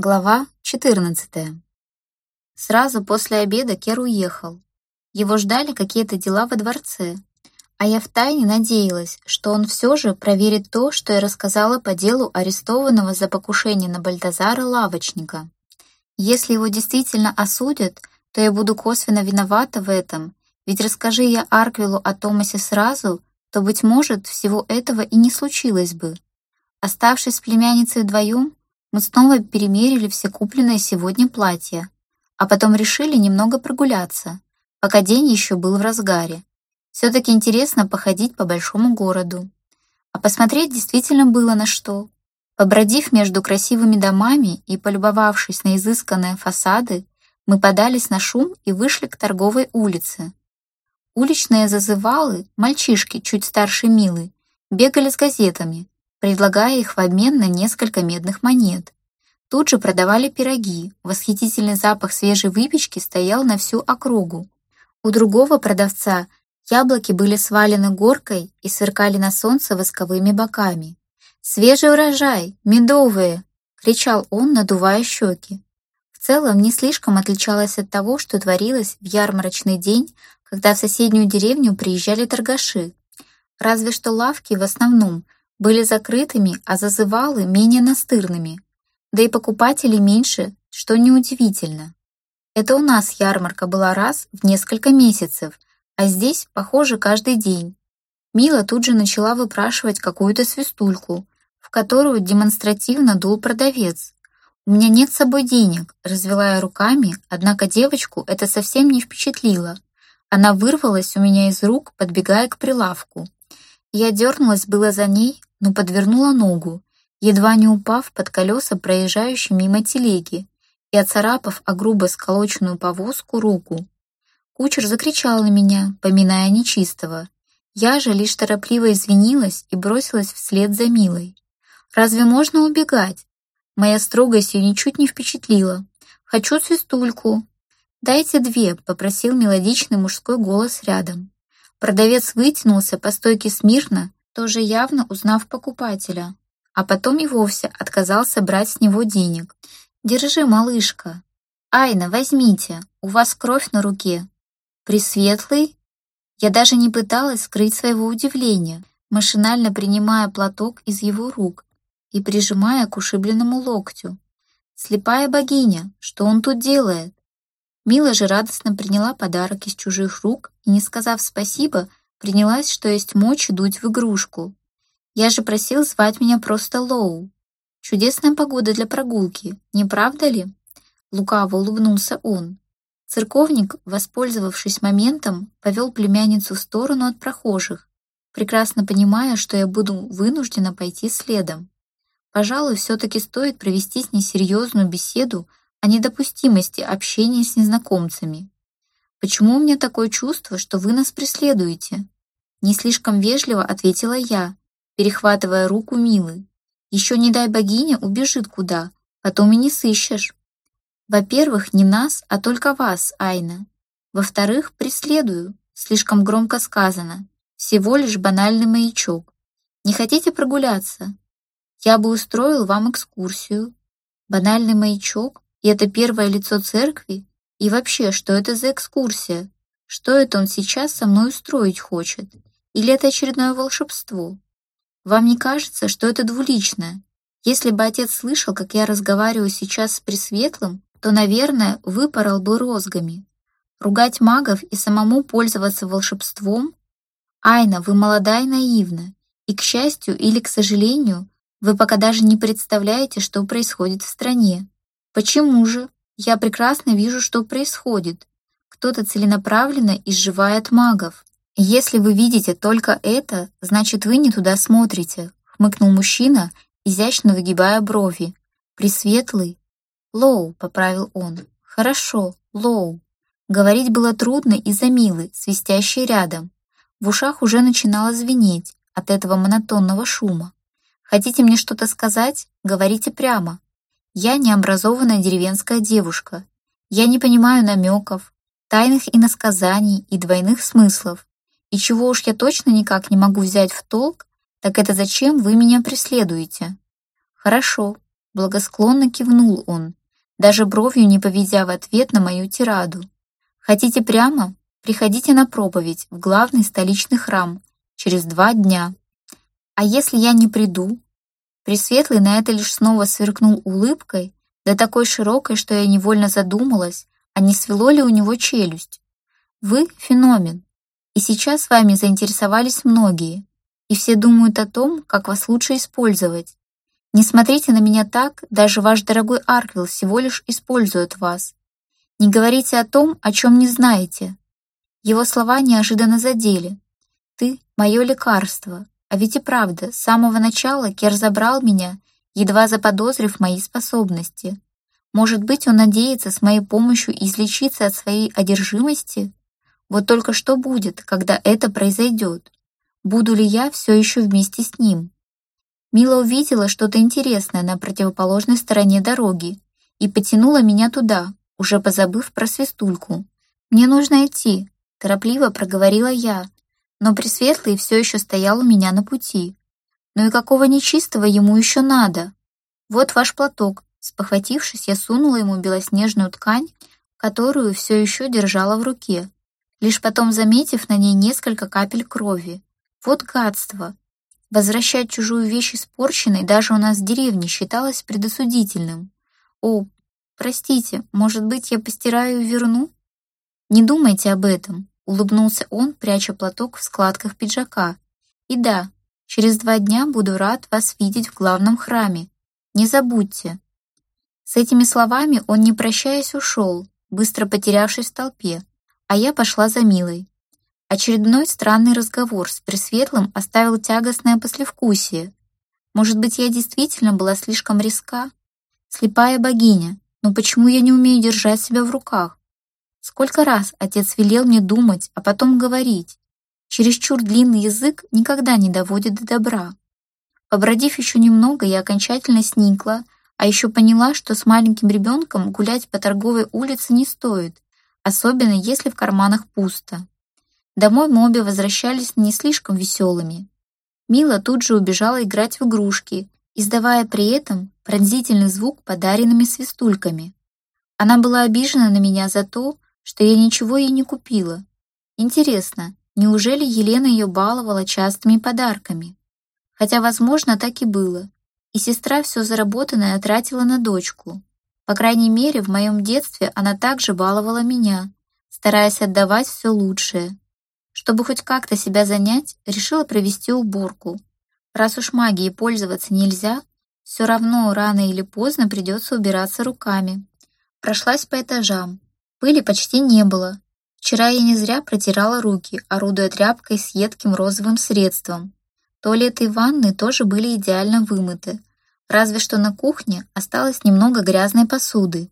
Глава 14. Сразу после обеда Кер уехал. Его ждали какие-то дела во дворце, а я втайне надеялась, что он все же проверит то, что я рассказала по делу арестованного за покушение на Бальтазара лавочника. Если его действительно осудят, то я буду косвенно виновата в этом, ведь расскажи я Арквилу о Томасе сразу, то, быть может, всего этого и не случилось бы. Оставшись с племянницей вдвоем, мы снова перемерили все купленные сегодня платья, а потом решили немного прогуляться, пока день еще был в разгаре. Все-таки интересно походить по большому городу. А посмотреть действительно было на что. Побродив между красивыми домами и полюбовавшись на изысканные фасады, мы подались на шум и вышли к торговой улице. Уличные зазывалы, мальчишки, чуть старше Милы, бегали с газетами, предлагая их в обмен на несколько медных монет. Тут же продавали пироги, восхитительный запах свежей выпечки стоял на всю округу. У другого продавца яблоки были свалены горкой и сверкали на солнце восковыми боками. «Свежий урожай! Медовые!» — кричал он, надувая щеки. В целом не слишком отличалось от того, что творилось в ярмарочный день, когда в соседнюю деревню приезжали торгаши. Разве что лавки в основном — были закрытыми, а зазывалы менее настырными. Да и покупателей меньше, что неудивительно. Это у нас ярмарка была раз в несколько месяцев, а здесь, похоже, каждый день. Мила тут же начала выпрашивать какую-то свистульку, в которую демонстративно дул продавец. «У меня нет с собой денег», — развела я руками, однако девочку это совсем не впечатлило. Она вырвалась у меня из рук, подбегая к прилавку. Я дернулась было за ней, но подвернула ногу, едва не упав под колеса проезжающей мимо телеги и оцарапав о грубо сколоченную повозку руку. Кучер закричал на меня, поминая нечистого. Я же лишь торопливо извинилась и бросилась вслед за Милой. «Разве можно убегать?» Моя строгость ее ничуть не впечатлила. «Хочу свистульку». «Дайте две», — попросил мелодичный мужской голос рядом. Продавец вытянулся по стойке смирно, тоже явно узнав покупателя, а потом и вовсе отказался брать с него денег. «Держи, малышка». «Айна, возьмите, у вас кровь на руке». «Пресветлый?» Я даже не пыталась скрыть своего удивления, машинально принимая платок из его рук и прижимая к ушибленному локтю. «Слепая богиня, что он тут делает?» Мила же радостно приняла подарок из чужих рук и, не сказав спасибо, принялась, что есть мочи, дуть в игрушку. Я же просил звать меня просто Лоу. Чудесная погода для прогулки, не правда ли? Лукаво улыбнулся он. Церковник, воспользовавшись моментом, повел племянницу в сторону от прохожих, прекрасно понимая, что я буду вынуждена пойти следом. Пожалуй, все-таки стоит провести с ней серьезную беседу о недопустимости общения с незнакомцами. «Почему у меня такое чувство, что вы нас преследуете?» Не слишком вежливо ответила я, перехватывая руку Милы. «Еще не дай богиня убежит куда, потом и не сыщешь. Во-первых, не нас, а только вас, Айна. Во-вторых, преследую, слишком громко сказано. Всего лишь банальный маячок. Не хотите прогуляться? Я бы устроил вам экскурсию. Банальный маячок? И это первое лицо церкви? И вообще, что это за экскурсия? Что это он сейчас со мной устроить хочет? Или это очередное волшебство? Вам не кажется, что это двуличное? Если бы отец слышал, как я разговариваю сейчас с Пресветлым, то, наверное, выпорол бы розгами. Ругать магов и самому пользоваться волшебством? Айна, вы молода и наивна. И, к счастью или к сожалению, вы пока даже не представляете, что происходит в стране. Почему же? Я прекрасно вижу, что происходит. Кто-то целенаправленно изживает магов. Если вы видите только это, значит, вы не туда смотрите, хмыкнул мужчина, изящно выгибая брови. Пресветлый. Лоу, поправил он. Хорошо, Лоу. Говорить было трудно из-за Милы, свистящей рядом. В ушах уже начинало звенеть от этого монотонного шума. Хотите мне что-то сказать? Говорите прямо. Я необразованная деревенская девушка. Я не понимаю намеков, тайных иносказаний и двойных смыслов. И чего уж я точно никак не могу взять в толк, так это зачем вы меня преследуете? Хорошо, Благосклонно кивнул он, даже бровью не поведя в ответ на мою тираду. Хотите прямо? Приходите на проповедь в главный столичный храм через два дня. А если я не приду? Пресветлый на это лишь снова сверкнул улыбкой, да такой широкой, что я невольно задумалась, а не свело ли у него челюсть. Вы — феномен, и сейчас вами заинтересовались многие, и все думают о том, как вас лучше использовать. Не смотрите на меня так, даже ваш дорогой Арквилл всего лишь использует вас. Не говорите о том, о чем не знаете. Его слова неожиданно задели. Ты — мое лекарство. А ведь и правда, с самого начала Кер забрал меня, едва заподозрив мои способности. Может быть, он надеется с моей помощью излечиться от своей одержимости? Вот только что будет, когда это произойдет? Буду ли я все еще вместе с ним? Мила увидела что-то интересное на противоположной стороне дороги и потянула меня туда, уже позабыв про свистульку. «Мне нужно идти», — торопливо проговорила я, но Пресветлый все еще стоял у меня на пути. «Ну и какого нечистого ему еще надо? Вот ваш платок». Спохватившись, я сунула ему белоснежную ткань, которую все еще держала в руке, лишь потом заметив на ней несколько капель крови. Вот гадство! Возвращать чужую вещь испорченной даже у нас в деревне считалось предосудительным. О, простите, может быть, я постираю и верну? Не думайте об этом, улыбнулся он, пряча платок в складках пиджака. И да, через два дня буду рад вас видеть в главном храме. Не забудьте. С этими словами он, не прощаясь, ушел, быстро потерявшись в толпе, а я пошла за Милой. Очередной странный разговор с Пресветлым оставил тягостное послевкусие. Может быть, я действительно была слишком резка? Слепая богиня, но почему я не умею держать себя в руках? Сколько раз отец велел мне думать, а потом говорить? Чересчур длинный язык никогда не доводит до добра. Побродив еще немного, я окончательно сникла, а еще поняла, что с маленьким ребенком гулять по торговой улице не стоит, особенно если в карманах пусто. Домой мы обе возвращались не слишком веселыми. Мила тут же убежала играть в игрушки, издавая при этом пронзительный звук подаренными свистульками. Она была обижена на меня за то, что я ничего ей не купила. Интересно, неужели Елена ее баловала частыми подарками? Хотя, возможно, так и было. И сестра все заработанное тратила на дочку. По крайней мере, в моем детстве она также баловала меня, стараясь отдавать все лучшее. Чтобы хоть как-то себя занять, решила провести уборку. Раз уж магией пользоваться нельзя, все равно рано или поздно придется убираться руками. Прошлась по этажам. Пыли почти не было. Вчера я не зря протирала руки, орудуя тряпкой с едким розовым средством. Туалеты и ванны тоже были идеально вымыты, разве что на кухне осталось немного грязной посуды.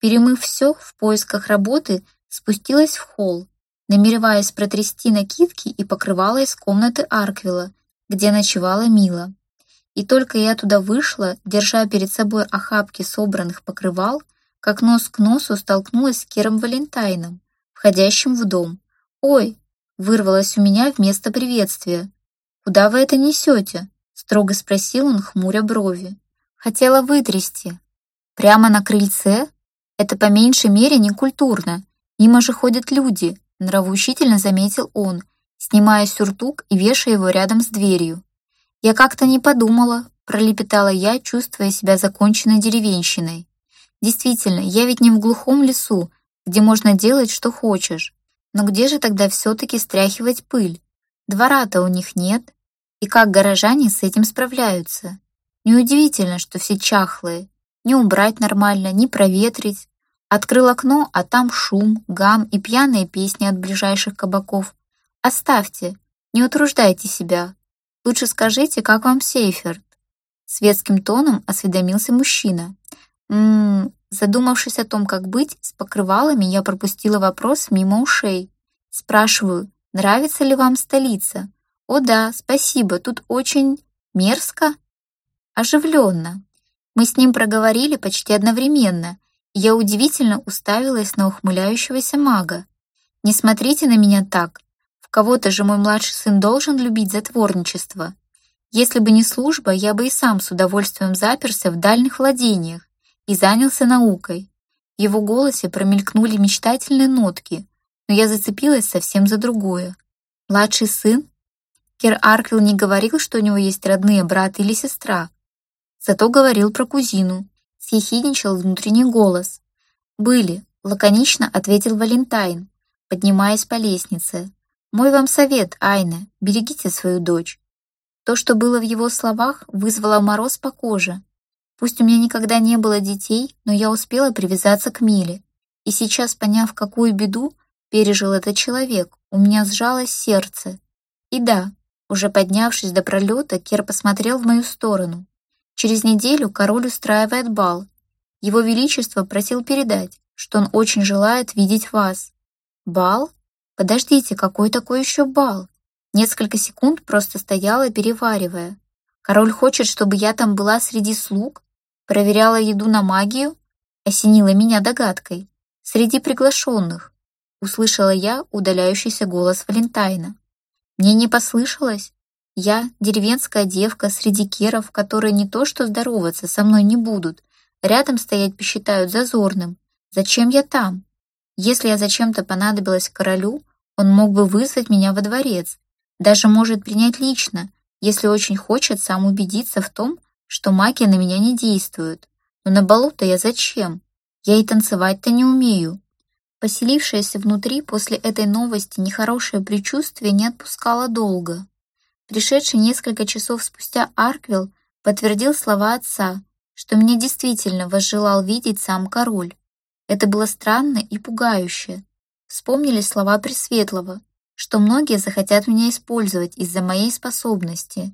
Перемыв все в поисках работы, спустилась в холл, намереваясь протрясти накидки и покрывала из комнаты Арквилла, где ночевала Мила. И только я туда вышла, держа перед собой охапки собранных покрывал, как нос к носу столкнулась с Кером Валентайном, входящим в дом. «Ой!» — вырвалось у меня вместо приветствия. «Куда вы это несете?» — строго спросил он, хмуря брови. «Хотела вытрясти». «Прямо на крыльце? Это по меньшей мере некультурно. Мимо же ходят люди, нравоучительно заметил он, снимая сюртук и вешая его рядом с дверью. «Я как-то не подумала», — пролепетала я, чувствуя себя законченной деревенщиной. «Действительно, я ведь не в глухом лесу, где можно делать, что хочешь. Но где же тогда все-таки стряхивать пыль? Двора-то у них нет. И как горожане с этим справляются? Неудивительно, что все чахлые. Не убрать нормально, не проветрить, Открыл окно, а там шум, гам и пьяные песни от ближайших кабаков. Оставьте, не утруждайте себя. Лучше скажите, как вам Сейферт? Светским тоном осведомился мужчина. Ммм, задумавшись о том, как быть, с покрывалами я пропустила вопрос мимо ушей. Спрашиваю, нравится ли вам столица? О да, спасибо, тут очень мерзко. Оживленно. Мы с ним проговорили почти одновременно — я удивительно уставилась на ухмыляющегося мага. «Не смотрите на меня так. В кого-то же мой младший сын должен любить затворничество. Если бы не служба, я бы и сам с удовольствием заперся в дальних владениях и занялся наукой. В его голосе промелькнули мечтательные нотки, но я зацепилась совсем за другое. Младший сын? Кер Арквилл не говорил, что у него есть родные брат или сестра. Зато говорил про кузину. Съехидничал внутренний голос. «Были», — лаконично ответил Валентайн, поднимаясь по лестнице. «Мой вам совет, Айна, берегите свою дочь». То, что было в его словах, вызвало мороз по коже. Пусть у меня никогда не было детей, но я успела привязаться к Миле. И сейчас, поняв, какую беду пережил этот человек, у меня сжалось сердце. И да, уже поднявшись до пролета, Кер посмотрел в мою сторону. Через неделю король устраивает бал. Его Величество просил передать, что он очень желает видеть вас. Бал? Подождите, какой такой еще бал? Несколько секунд просто стояла, переваривая. Король хочет, чтобы я там была среди слуг? Проверяла еду на магию? Осенила меня догадкой. Среди приглашенных. Услышала я удаляющийся голос Валентайна. Мне не послышалось? Я деревенская девка среди керов, которые не то что здороваться со мной не будут, рядом стоять посчитают зазорным. Зачем я там? Если я зачем-то понадобилась королю, он мог бы вызвать меня во дворец, даже может принять лично, если очень хочет сам убедиться в том, что магия на меня не действует. Но на балу-то я зачем? Я и танцевать-то не умею. Поселившееся внутри после этой новости нехорошее предчувствие не отпускало долго. Пришедший несколько часов спустя Арквилл подтвердил слова отца, что меня действительно возжелал видеть сам король. Это было странно и пугающе. Вспомнили слова Пресветлого, что многие захотят меня использовать из-за моей способности.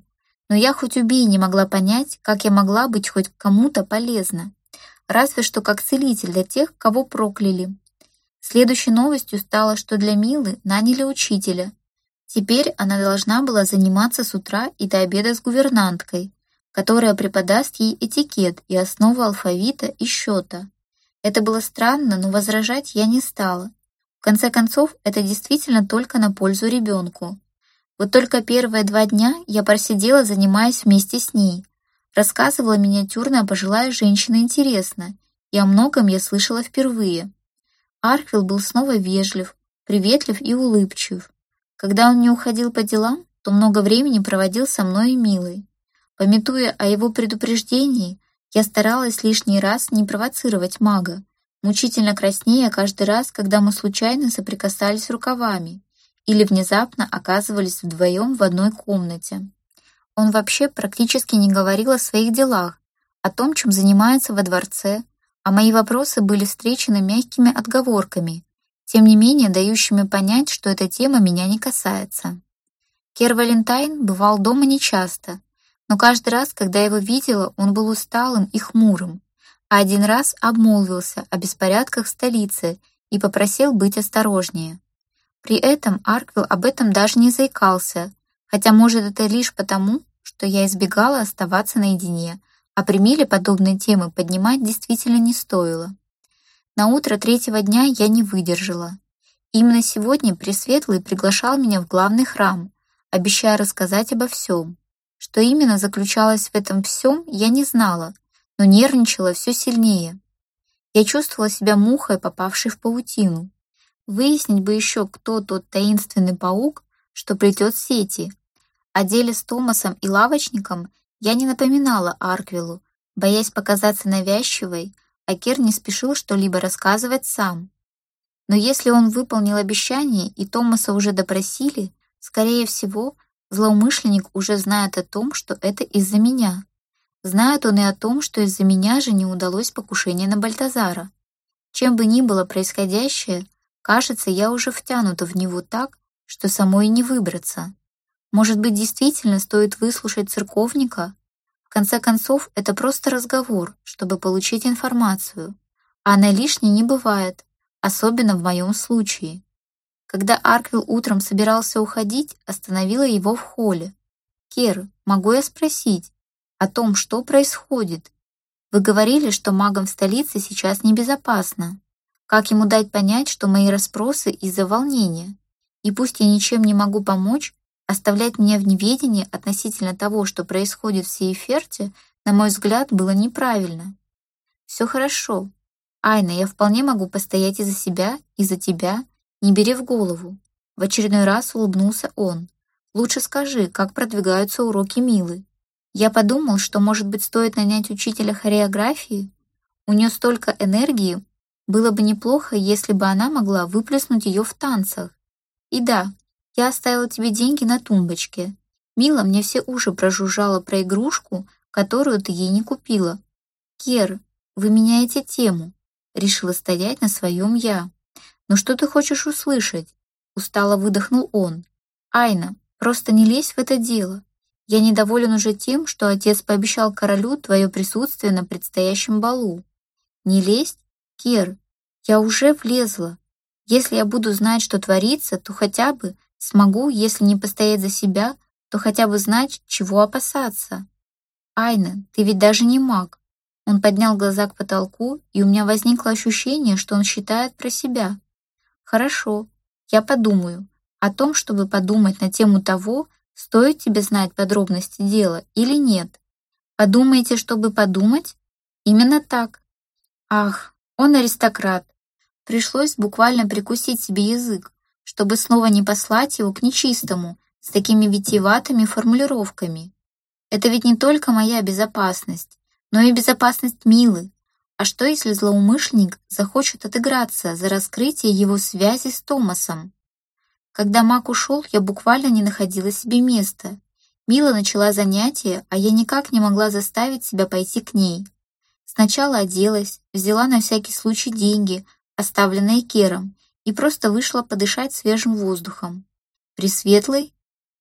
Но я хоть убей не могла понять, как я могла быть хоть кому-то полезна. Разве что как целитель для тех, кого прокляли. Следующей новостью стало, что для Милы наняли учителя. Теперь она должна была заниматься с утра и до обеда с гувернанткой, которая преподаст ей этикет и основу алфавита и счета. Это было странно, но возражать я не стала. В конце концов, это действительно только на пользу ребенку. Вот только первые два дня я просидела, занимаясь вместе с ней. Рассказывала миниатюрная пожилая женщина интересно, и о многом я слышала впервые. Арквилл был снова вежлив, приветлив и улыбчив. Когда он не уходил по делам, то много времени проводил со мной и Милой. Пометуя о его предупреждении, я старалась лишний раз не провоцировать мага, мучительно краснея каждый раз, когда мы случайно соприкасались рукавами или внезапно оказывались вдвоем в одной комнате. Он вообще практически не говорил о своих делах, о том, чем занимается во дворце, а мои вопросы были встречены мягкими отговорками, тем не менее дающими понять, что эта тема меня не касается. Кер Валентайн бывал дома нечасто, но каждый раз, когда я его видела, он был усталым и хмурым, а один раз обмолвился о беспорядках в столице и попросил быть осторожнее. При этом Арквилл об этом даже не заикался, хотя, может, это лишь потому, что я избегала оставаться наедине, а при подобные темы поднимать действительно не стоило. На утро третьего дня я не выдержала. Именно сегодня Пресветлый приглашал меня в главный храм, обещая рассказать обо всем. Что именно заключалось в этом всем, я не знала, но нервничала все сильнее. Я чувствовала себя мухой, попавшей в паутину. Выяснить бы еще, кто тот таинственный паук, что плетет сети. О деле с Томасом и лавочником я не напоминала Арквилу, боясь показаться навязчивой, а Кер не спешил что-либо рассказывать сам. Но если он выполнил обещание и Томаса уже допросили, скорее всего, злоумышленник уже знает о том, что это из-за меня. Знает он и о том, что из-за меня же не удалось покушение на Бальтазара. Чем бы ни было происходящее, кажется, я уже втянута в него так, что самой не выбраться. Может быть, действительно стоит выслушать церковника? В конце концов, это просто разговор, чтобы получить информацию. А она лишней не бывает, особенно в моем случае. Когда Арквилл утром собирался уходить, остановила его в холле. «Кер, могу я спросить о том, что происходит? Вы говорили, что магам в столице сейчас небезопасно. Как ему дать понять, что мои расспросы из-за волнения? И пусть я ничем не могу помочь, Оставлять меня в неведении относительно того, что происходит в Сейферте, на мой взгляд, было неправильно. Все хорошо. Айна, я вполне могу постоять и за себя, и за тебя. Не бери в голову. В очередной раз улыбнулся он. Лучше скажи, как продвигаются уроки Милы. Я подумал, что, может быть, стоит нанять учителя хореографии. У нее столько энергии, было бы неплохо, если бы она могла выплеснуть ее в танцах. И да, я оставила тебе деньги на тумбочке. Мила мне все уши прожужжала про игрушку, которую ты ей не купила. Кер, вы меняете тему. Решила стоять на своем я. «Ну что ты хочешь услышать?» Устало выдохнул он. «Айна, просто не лезь в это дело. Я недоволен уже тем, что отец пообещал королю твое присутствие на предстоящем балу. Не лезть? Кер, я уже влезла. Если я буду знать, что творится, то хотя бы смогу, если не постоять за себя, то хотя бы знать, чего опасаться. Айна, ты ведь даже не маг. Он поднял глаза к потолку, и у меня возникло ощущение, что он считает про себя. Хорошо, я подумаю. О том, чтобы подумать на тему того, стоит тебе знать подробности дела или нет. Подумаете, чтобы подумать? Именно так. Ах, он аристократ. Пришлось буквально прикусить себе язык, чтобы снова не послать его к нечистому, с такими витиеватыми формулировками. Это ведь не только моя безопасность но и безопасность Милы. А что, если злоумышленник захочет отыграться за раскрытие его связи с Томасом? Когда Мак ушел, я буквально не находила себе места. Мила начала занятие, а я никак не могла заставить себя пойти к ней. Сначала оделась, взяла на всякий случай деньги, оставленные Кером, и просто вышла подышать свежим воздухом. Пресветлый?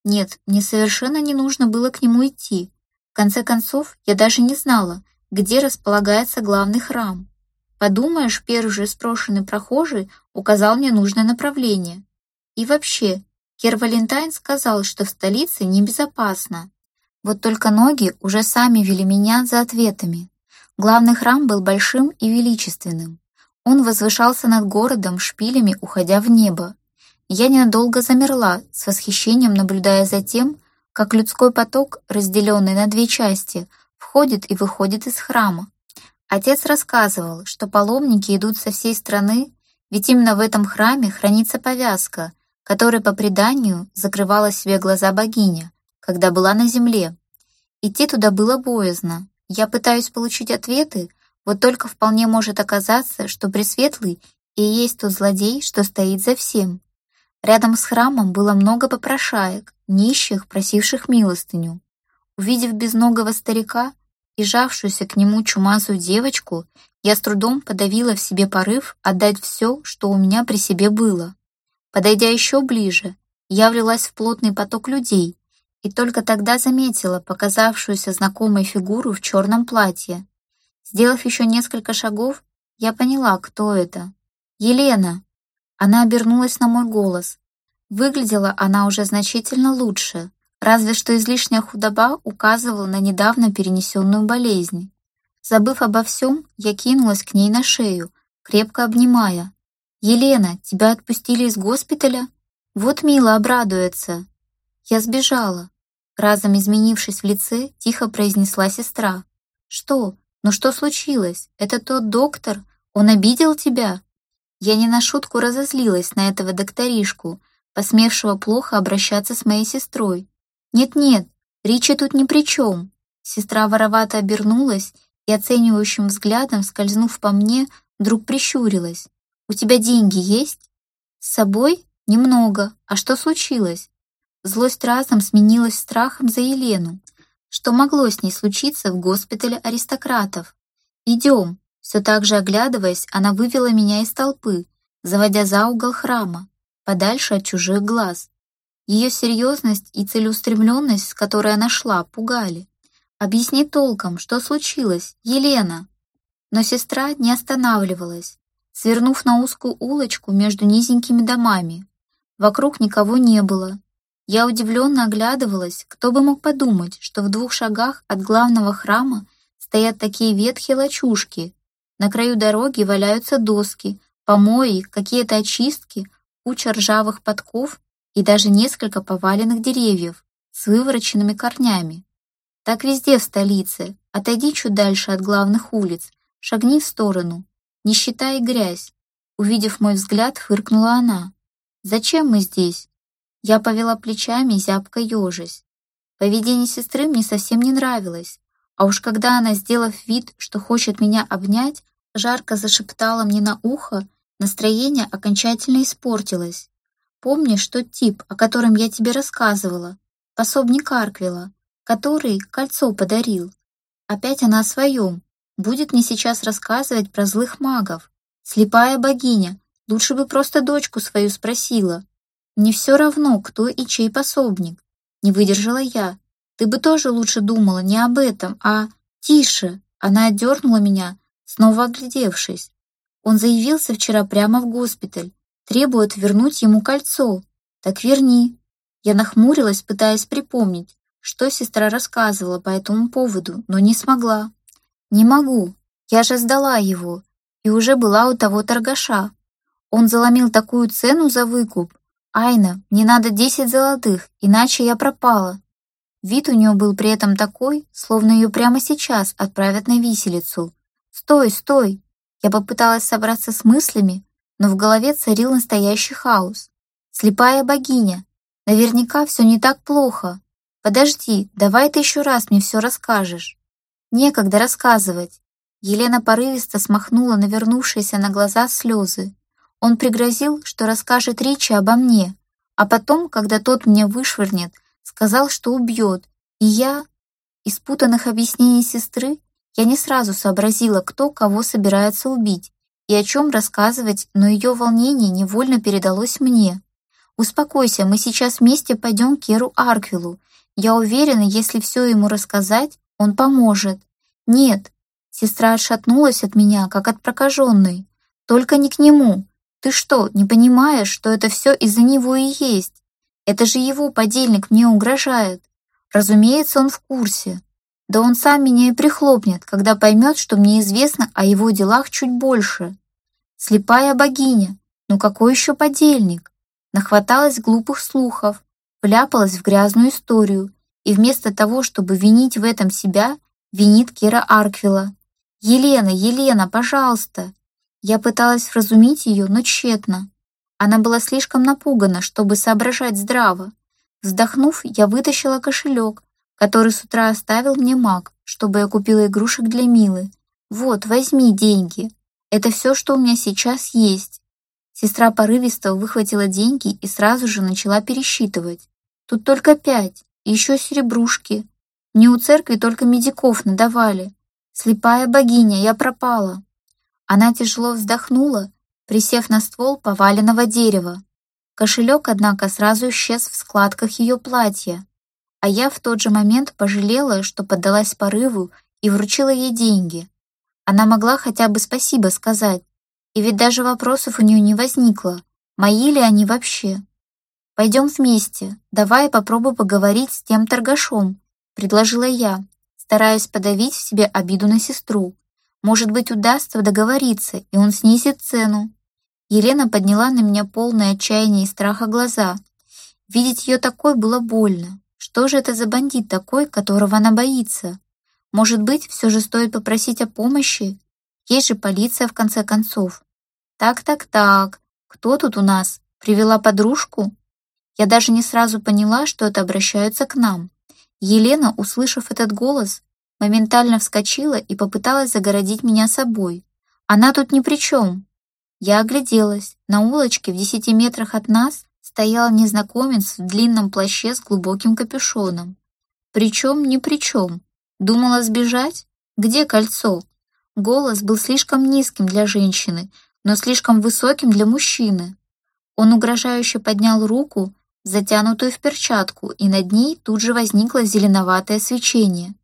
Нет, мне совершенно не нужно было к нему идти конце концов, я даже не знала, где располагается главный храм. Подумаешь, первый же спрошенный прохожий указал мне нужное направление. И вообще, Кер Валентайн сказал, что в столице небезопасно. Вот только ноги уже сами вели меня за ответами. Главный храм был большим и величественным. Он возвышался над городом шпилями, уходя в небо. Я ненадолго замерла, с восхищением наблюдая за тем, как людской поток, разделенный на две части, входит и выходит из храма. Отец рассказывал, что паломники идут со всей страны, ведь именно в этом храме хранится повязка, которой по преданию закрывала себе глаза богиня, когда была на земле. Идти туда было боязно. Я пытаюсь получить ответы, вот только вполне может оказаться, что Пресветлый и есть тот злодей, что стоит за всем. Рядом с храмом было много попрошаек, нищих, просивших милостыню. Увидев безногого старика и жавшуюся к нему чумазую девочку, я с трудом подавила в себе порыв отдать все, что у меня при себе было. Подойдя еще ближе, я влилась в плотный поток людей и только тогда заметила показавшуюся знакомой фигуру в черном платье. Сделав еще несколько шагов, я поняла, кто это. «Елена!» Она обернулась на мой голос. Выглядела она уже значительно лучше, разве что излишняя худоба указывала на недавно перенесенную болезнь. Забыв обо всем, я кинулась к ней на шею, крепко обнимая. «Елена, тебя отпустили из госпиталя? Вот Мила обрадуется». Я сбежала. Разом изменившись в лице, тихо произнесла сестра. «Что? Ну что случилось? Это тот доктор? Он обидел тебя?» Я не на шутку разозлилась на этого докторишку, посмевшего плохо обращаться с моей сестрой. «Нет-нет, Ричи тут ни при чем». Сестра воровато обернулась и оценивающим взглядом, скользнув по мне, вдруг прищурилась. «У тебя деньги есть?» «С собой? Немного. А что случилось?» Злость разом сменилась страхом за Елену. Что могло с ней случиться в госпитале аристократов? «Идем». Все так же оглядываясь, она вывела меня из толпы, заводя за угол храма подальше от чужих глаз. Ее серьезность и целеустремленность, с которой она шла, пугали. «Объясни толком, что случилось, Елена?» Но сестра не останавливалась, свернув на узкую улочку между низенькими домами. Вокруг никого не было. Я удивленно оглядывалась, кто бы мог подумать, что в двух шагах от главного храма стоят такие ветхие лачушки. На краю дороги валяются доски, помои, какие-то очистки, куча ржавых подков и даже несколько поваленных деревьев с вывороченными корнями. Так везде в столице. Отойди чуть дальше от главных улиц, шагни в сторону, не считай грязь. Увидев мой взгляд, фыркнула она. «Зачем мы здесь?» Я повела плечами, зябко ежась. Поведение сестры мне совсем не нравилось, а уж когда она, сделав вид, что хочет меня обнять, жарко зашептала мне на ухо, настроение окончательно испортилось. Помнишь тот тип, о котором я тебе рассказывала, пособник Арквила, который кольцо подарил? Опять она о своем. Будет мне сейчас рассказывать про злых магов. Слепая богиня, лучше бы просто дочку свою спросила. Не все равно, кто и чей пособник. Не выдержала я. Ты бы тоже лучше думала не об этом, а... Тише! Она отдернула меня, снова оглядевшись. Он заявился вчера прямо в госпиталь. Требует вернуть ему кольцо. Так верни. Я нахмурилась, пытаясь припомнить, что сестра рассказывала по этому поводу, но не смогла. Не могу. Я же сдала его. И уже была у того торгаша. Он заломил такую цену за выкуп. Айна, мне надо десять золотых, иначе я пропала. Вид у нее был при этом такой, словно ее прямо сейчас отправят на виселицу. «Стой, стой!» Я попыталась собраться с мыслями, но в голове царил настоящий хаос. «Слепая богиня! Наверняка все не так плохо. Подожди, давай ты еще раз мне все расскажешь». Некогда рассказывать. Елена порывисто смахнула навернувшиеся на глаза слезы. Он пригрозил, что расскажет Ричи обо мне, а потом, когда тот меня вышвырнет, сказал, что убьет, и я... Из путанных объяснений сестры я не сразу сообразила, кто кого собирается убить и о чем рассказывать, но ее волнение невольно передалось мне. «Успокойся, мы сейчас вместе пойдем к Керу Арквилу. Я уверена, если все ему рассказать, он поможет». «Нет». Сестра отшатнулась от меня, как от прокаженной. «Только не к нему. Ты что, не понимаешь, что это все из-за него и есть? Это же его подельник мне угрожает. Разумеется, он в курсе. Да он сам меня и прихлопнет, когда поймет, что мне известно о его делах чуть больше. Слепая богиня. Ну какой еще подельник? Нахваталась глупых слухов, вляпалась в грязную историю и вместо того, чтобы винить в этом себя, винит Кира Арквила. «Елена, Елена, пожалуйста!» Я пыталась вразумить ее, но тщетно. Она была слишком напугана, чтобы соображать здраво. Вздохнув, я вытащила кошелек, который с утра оставил мне маг, чтобы я купила игрушек для Милы. «Вот, возьми деньги. Это все, что у меня сейчас есть». Сестра порывисто выхватила деньги и сразу же начала пересчитывать. «Тут только пять, еще серебрушки. Мне у церкви только медиков надавали. Слепая богиня, я пропала». Она тяжело вздохнула, присев на ствол поваленного дерева. Кошелек, однако, сразу исчез в складках ее платья, а я в тот же момент пожалела, что поддалась порыву и вручила ей деньги. Она могла хотя бы спасибо сказать, и ведь даже вопросов у нее не возникло, мои ли они вообще. «Пойдем вместе, давай попробуй поговорить с тем торгашом», предложила я, стараясь подавить в себе обиду на сестру. Может быть, удастся договориться, и он снизит цену. Елена подняла на меня полное отчаяния и страха глаза. Видеть ее такой было больно. Что же это за бандит такой, которого она боится? Может быть, все же стоит попросить о помощи? Есть же полиция, в конце концов. Так-так-так, кто тут у нас? Привела подружку? Я даже не сразу поняла, что это обращаются к нам. Елена, услышав этот голос, моментально вскочила и попыталась загородить меня собой. Она тут ни при чем. Я огляделась. На улочке в десяти метрах от нас стоял незнакомец в длинном плаще с глубоким капюшоном. Причем ни при чем. Думала сбежать? Где кольцо? Голос был слишком низким для женщины, но слишком высоким для мужчины. Он угрожающе поднял руку, затянутую в перчатку, и над ней тут же возникло зеленоватое свечение.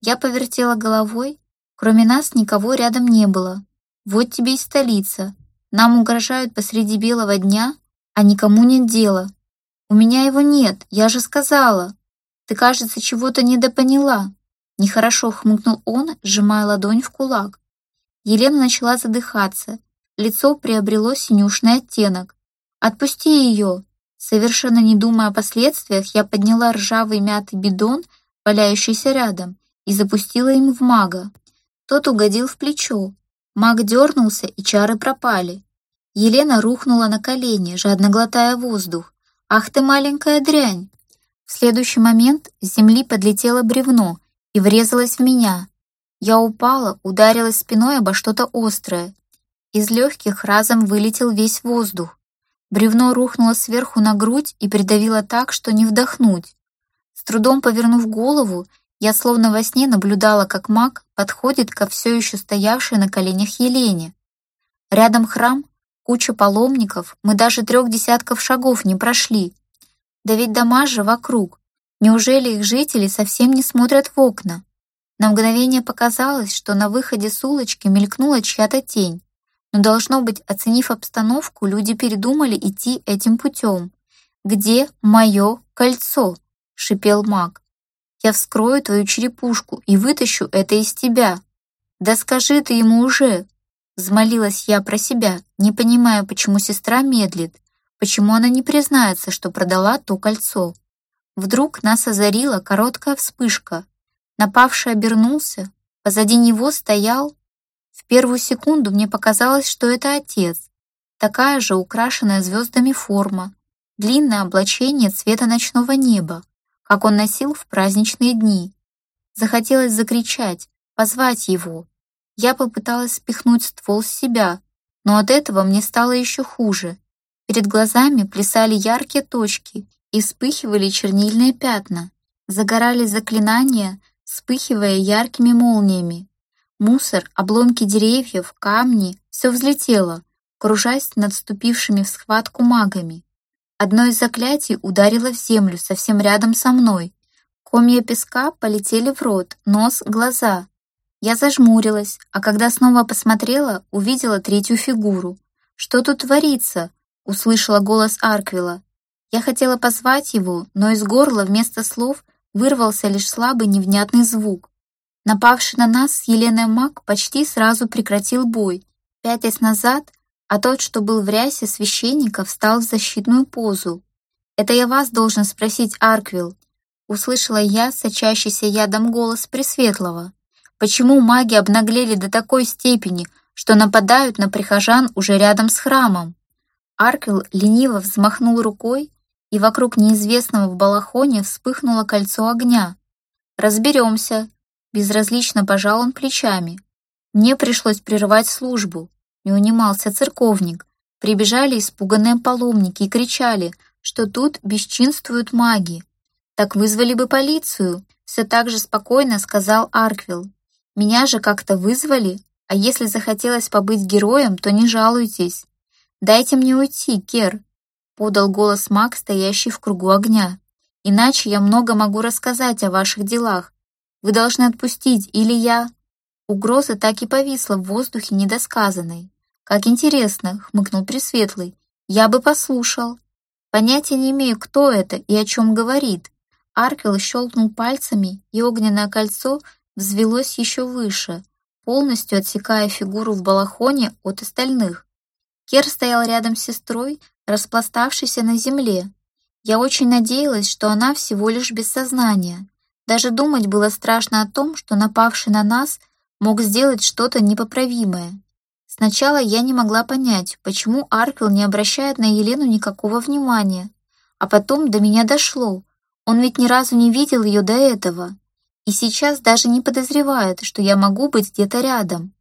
Я повертела головой. Кроме нас никого рядом не было. Вот тебе и столица. Нам угрожают посреди белого дня, а никому нет дела. У меня его нет, я же сказала. Ты, кажется, чего-то недопоняла. Нехорошо хмыкнул он, сжимая ладонь в кулак. Елена начала задыхаться. Лицо приобрело синюшный оттенок. «Отпусти ее!» Совершенно не думая о последствиях, я подняла ржавый мятый бидон, валяющийся рядом, и запустила им в мага. Тот угодил в плечо. Маг дернулся, и чары пропали. Елена рухнула на колени, жадно глотая воздух. «Ах ты маленькая дрянь!» В следующий момент с земли подлетело бревно и врезалось в меня. Я упала, ударилась спиной обо что-то острое. Из легких разом вылетел весь воздух. Бревно рухнуло сверху на грудь и придавило так, что не вдохнуть. С трудом повернув голову, я словно во сне наблюдала, как маг подходит ко все еще стоявшей на коленях Елене. Рядом храм, куча паломников, мы даже трех десятков шагов не прошли. Да ведь дома же вокруг. Неужели их жители совсем не смотрят в окна? На мгновение показалось, что на выходе с улочки мелькнула чья-то тень. Но, должно быть, оценив обстановку, люди передумали идти этим путем. «Где мое кольцо?» — шипел маг. «Я вскрою твою черепушку и вытащу это из тебя». «Да скажи ты ему уже!» Взмолилась я про себя, не понимая, почему сестра медлит, почему она не признается, что продала то кольцо. Вдруг нас озарила короткая вспышка. Напавший обернулся, позади него стоял в первую секунду мне показалось, что это отец. Такая же украшенная звездами форма, длинное облачение цвета ночного неба, как он носил в праздничные дни. Захотелось закричать, позвать его. Я попыталась спихнуть ствол с себя, но от этого мне стало еще хуже. Перед глазами плясали яркие точки и вспыхивали чернильные пятна. Загорались заклинания, вспыхивая яркими молниями. Мусор, обломки деревьев, камни — все взлетело, кружась над вступившими в схватку магами. Одно из заклятий ударило в землю совсем рядом со мной. Комья песка полетели в рот, нос, глаза. Я зажмурилась, а когда снова посмотрела, увидела третью фигуру. «Что тут творится?» — услышала голос Арквила. Я хотела позвать его, но из горла вместо слов вырвался лишь слабый невнятный звук. Напавший на нас с Еленой Мак почти сразу прекратил бой, пятясь назад, а тот, что был в рясе священника, встал в защитную позу. «Это я вас должен спросить, Арквилл», — услышала я сочащийся ядом голос Пресветлого. «Почему маги обнаглели до такой степени, что нападают на прихожан уже рядом с храмом?» Арквилл лениво взмахнул рукой, и вокруг неизвестного в балахоне вспыхнуло кольцо огня. «Разберемся», Безразлично пожал он плечами. Мне пришлось прерывать службу. Не унимался церковник. Прибежали испуганные паломники и кричали, что тут бесчинствуют маги. Так вызвали бы полицию, все так же спокойно сказал Арквилл. Меня же как-то вызвали, а если захотелось побыть героем, то не жалуйтесь. Дайте мне уйти, Кер, подал голос маг, стоящий в кругу огня. Иначе я много могу рассказать о ваших делах, вы должны отпустить, или я...» Угроза так и повисла в воздухе недосказанной. «Как интересно», — хмыкнул Пресветлый. «Я бы послушал». Понятия не имею, кто это и о чем говорит. Аркел щелкнул пальцами, и огненное кольцо взвелось еще выше, полностью отсекая фигуру в балахоне от остальных. Кер стоял рядом с сестрой, распластавшейся на земле. Я очень надеялась, что она всего лишь без сознания. Даже думать было страшно о том, что напавший на нас мог сделать что-то непоправимое. Сначала я не могла понять, почему Аркел не обращает на Елену никакого внимания. А потом до меня дошло. Он ведь ни разу не видел ее до этого. И сейчас даже не подозревает, что я могу быть где-то рядом.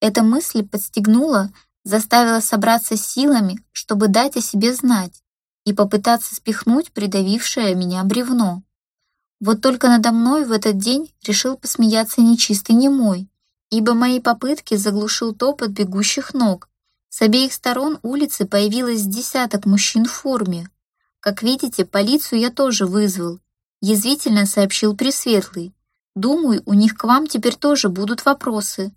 Эта мысль подстегнула, заставила собраться силами, чтобы дать о себе знать и попытаться спихнуть придавившее меня бревно. Вот только надо мной в этот день решил посмеяться нечистый немой, ибо мои попытки заглушил топот бегущих ног. С обеих сторон улицы появилось десяток мужчин в форме. Как видите, полицию я тоже вызвал, язвительно сообщил Пресветлый. Думаю, у них к вам теперь тоже будут вопросы.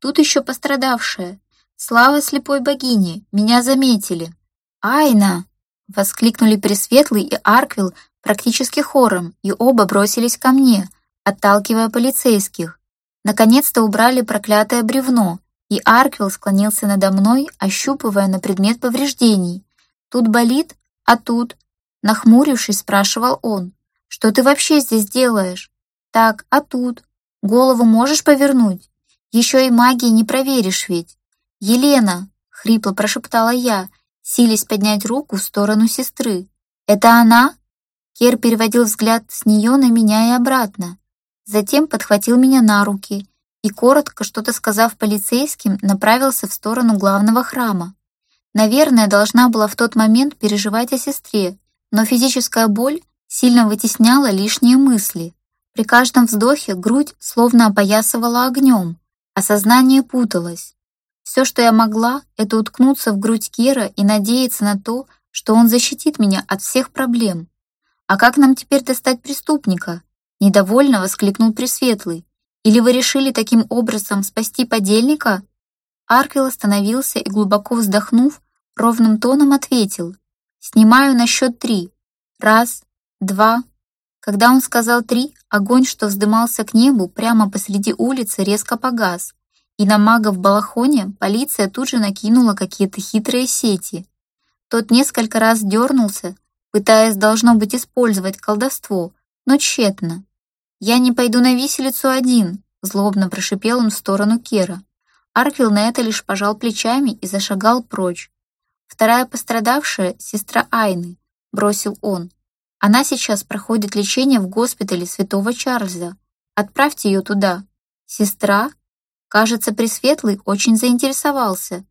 Тут еще пострадавшая. Слава слепой богине, меня заметили. Айна! Воскликнули Пресветлый и Арквилл практически хором, и оба бросились ко мне, отталкивая полицейских. Наконец-то убрали проклятое бревно, и Арквилл склонился надо мной, ощупывая на предмет повреждений. Тут болит, а тут. Нахмурившись, спрашивал он. «Что ты вообще здесь делаешь? Так, а тут? Голову можешь повернуть? Еще и магией не проверишь ведь». «Елена!» — хрипло прошептала я, силясь поднять руку в сторону сестры. «Это она?» Кер переводил взгляд с нее на меня и обратно. Затем подхватил меня на руки и, коротко что-то сказав полицейским, направился в сторону главного храма. Наверное, должна была в тот момент переживать о сестре, но физическая боль сильно вытесняла лишние мысли. При каждом вздохе грудь словно опоясывала огнем, а сознание путалось. Все, что я могла, это уткнуться в грудь Кира и надеяться на то, что он защитит меня от всех проблем. «А как нам теперь достать преступника?» Недовольно воскликнул Пресветлый. «Или вы решили таким образом спасти подельника?» Аркел остановился и, глубоко вздохнув, ровным тоном ответил. «Снимаю на счет три. Раз, два». Когда он сказал три, огонь, что вздымался к небу прямо посреди улицы, резко погас, и на мага в балахоне полиция тут же накинула какие-то хитрые сети. Тот несколько раз дернулся, пытаясь, должно быть, использовать колдовство, но тщетно. «Я не пойду на виселицу один», — злобно прошипел он в сторону Кера. Арквилл на это лишь пожал плечами и зашагал прочь. «Вторая пострадавшая — сестра Айны», — бросил он. «Она сейчас проходит лечение в госпитале Святого Чарльза. Отправьте ее туда». «Сестра?» Кажется, Пресветлый очень заинтересовался.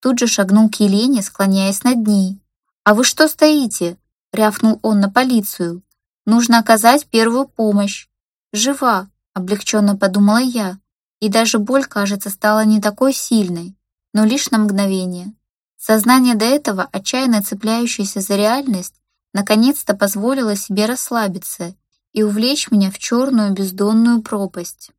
Тут же шагнул к Елене, склоняясь над ней. «А вы что стоите?» — рявкнул он на полицию. «Нужно оказать первую помощь». «Жива», — облегченно подумала я, и даже боль, кажется, стала не такой сильной, но лишь на мгновение. Сознание до этого, отчаянно цепляющееся за реальность, наконец-то позволило себе расслабиться и увлечь меня в черную бездонную пропасть.